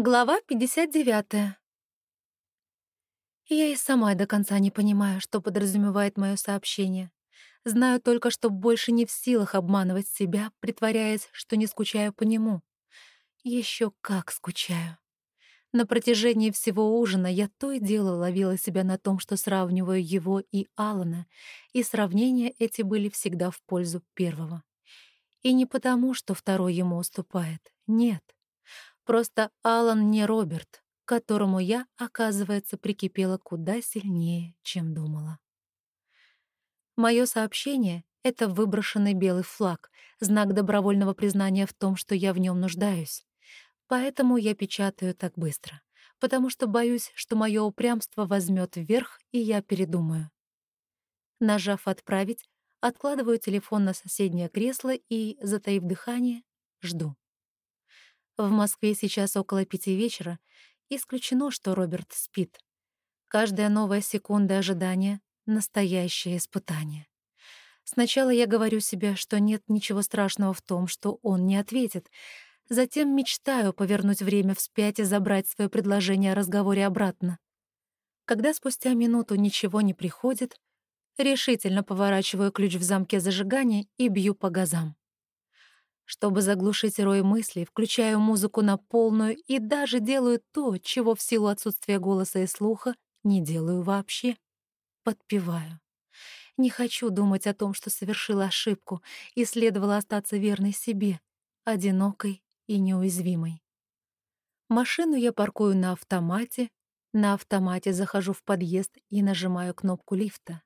Глава 59. Я и сама до конца не понимаю, что подразумевает мое сообщение. Знаю только, что больше не в силах обманывать себя, притворяясь, что не скучаю по нему. Еще как скучаю. На протяжении всего ужина я то и дело ловила себя на том, что сравниваю его и Алана, и сравнения эти были всегда в пользу первого. И не потому, что второй ему уступает. Нет. Просто Алан не Роберт, к которому я, оказывается, прикипела куда сильнее, чем думала. Мое сообщение — это выброшенный белый флаг, знак добровольного признания в том, что я в нем нуждаюсь. Поэтому я печатаю так быстро, потому что боюсь, что мое упрямство возьмет вверх, и я передумаю. Нажав «Отправить», откладываю телефон на соседнее кресло и, затаив дыхание, жду. В Москве сейчас около пяти вечера. Исключено, что Роберт спит. Каждая новая секунда ожидания — настоящее испытание. Сначала я говорю себе, что нет ничего страшного в том, что он не ответит. Затем мечтаю повернуть время вспять и забрать свое предложение о разговоре обратно. Когда спустя минуту ничего не приходит, решительно поворачиваю ключ в замке зажигания и бью по газам. Чтобы заглушить рой мыслей, включаю музыку на полную и даже делаю то, чего в силу отсутствия голоса и слуха не делаю вообще. Подпеваю. Не хочу думать о том, что совершила ошибку и следовало остаться верной себе, одинокой и неуязвимой. Машину я паркую на автомате, на автомате захожу в подъезд и нажимаю кнопку лифта.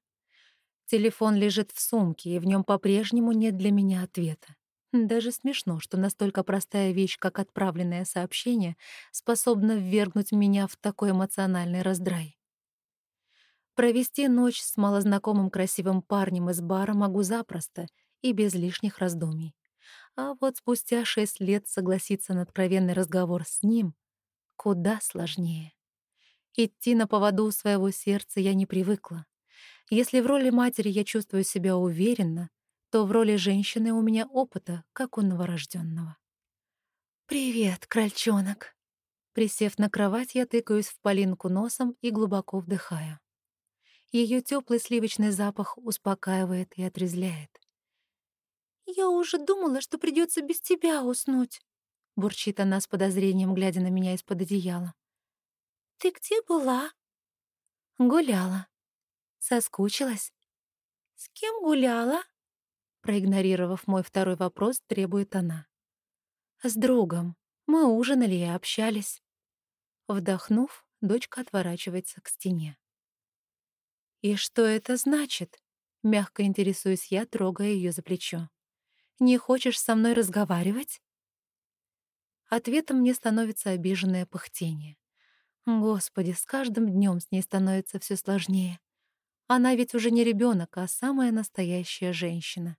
Телефон лежит в сумке, и в нем по-прежнему нет для меня ответа. Даже смешно, что настолько простая вещь, как отправленное сообщение, способна ввергнуть меня в такой эмоциональный раздрай. Провести ночь с малознакомым красивым парнем из бара могу запросто и без лишних раздумий. А вот спустя шесть лет согласиться на откровенный разговор с ним куда сложнее. Идти на поводу своего сердца я не привыкла. Если в роли матери я чувствую себя уверенно, то в роли женщины у меня опыта, как у новорожденного. «Привет, крольчонок!» Присев на кровать, я тыкаюсь в Полинку носом и глубоко вдыхаю. Ее теплый сливочный запах успокаивает и отрезляет. «Я уже думала, что придется без тебя уснуть», — бурчит она с подозрением, глядя на меня из-под одеяла. «Ты где была?» «Гуляла. Соскучилась?» «С кем гуляла?» Проигнорировав мой второй вопрос, требует она. «С другом. Мы ужинали и общались». Вдохнув, дочка отворачивается к стене. «И что это значит?» — мягко интересуюсь я, трогая ее за плечо. «Не хочешь со мной разговаривать?» Ответом мне становится обиженное пыхтение. Господи, с каждым днем с ней становится все сложнее. Она ведь уже не ребенок, а самая настоящая женщина.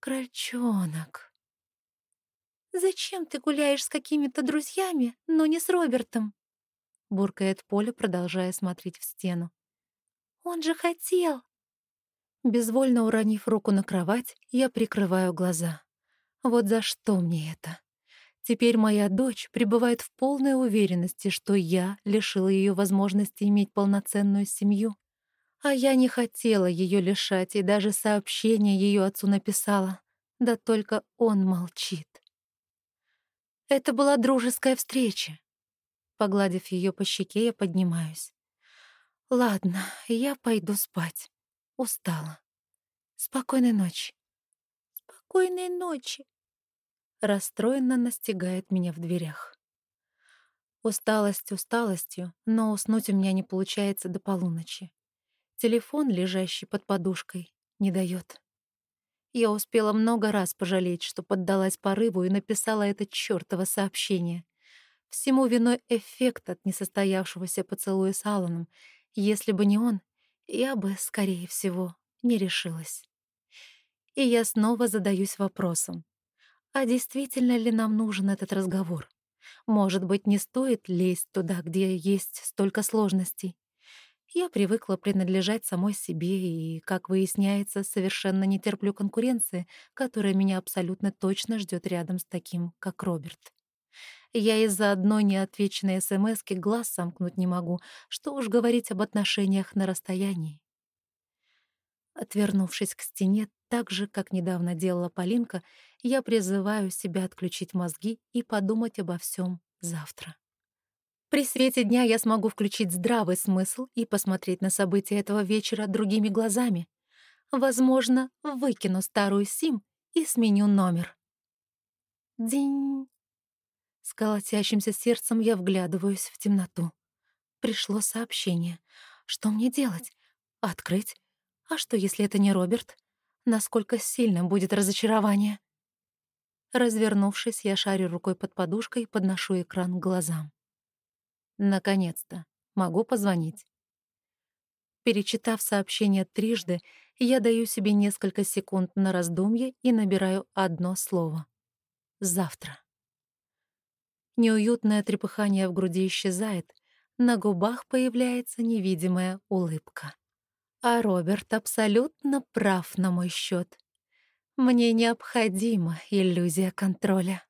Крольчонок. «Зачем ты гуляешь с какими-то друзьями, но не с Робертом?» — буркает Поля, продолжая смотреть в стену. «Он же хотел!» Безвольно уронив руку на кровать, я прикрываю глаза. Вот за что мне это? Теперь моя дочь пребывает в полной уверенности, что я лишила ее возможности иметь полноценную семью. А я не хотела ее лишать и даже сообщение ее отцу написала. Да только он молчит. Это была дружеская встреча. Погладив ее по щеке, я поднимаюсь. Ладно, я пойду спать. Устала. Спокойной ночи. Спокойной ночи. Расстроенно настигает меня в дверях. Усталость усталостью, но уснуть у меня не получается до полуночи. Телефон, лежащий под подушкой, не дает. Я успела много раз пожалеть, что поддалась порыву и написала это чёртово сообщение. Всему виной эффект от несостоявшегося поцелуя с Алланом. Если бы не он, я бы, скорее всего, не решилась. И я снова задаюсь вопросом. А действительно ли нам нужен этот разговор? Может быть, не стоит лезть туда, где есть столько сложностей? Я привыкла принадлежать самой себе и, как выясняется, совершенно не терплю конкуренции, которая меня абсолютно точно ждет рядом с таким, как Роберт. Я из-за одной неотвеченной СМСки глаз сомкнуть не могу, что уж говорить об отношениях на расстоянии. Отвернувшись к стене, так же, как недавно делала Полинка, я призываю себя отключить мозги и подумать обо всем завтра. При свете дня я смогу включить здравый смысл и посмотреть на события этого вечера другими глазами. Возможно, выкину старую сим и сменю номер. День. С колотящимся сердцем я вглядываюсь в темноту. Пришло сообщение. Что мне делать? Открыть? А что, если это не Роберт? Насколько сильным будет разочарование? Развернувшись, я шарю рукой под подушкой и подношу экран к глазам. Наконец-то. Могу позвонить. Перечитав сообщение трижды, я даю себе несколько секунд на раздумье и набираю одно слово. Завтра. Неуютное трепыхание в груди исчезает, на губах появляется невидимая улыбка. А Роберт абсолютно прав на мой счет. Мне необходима иллюзия контроля.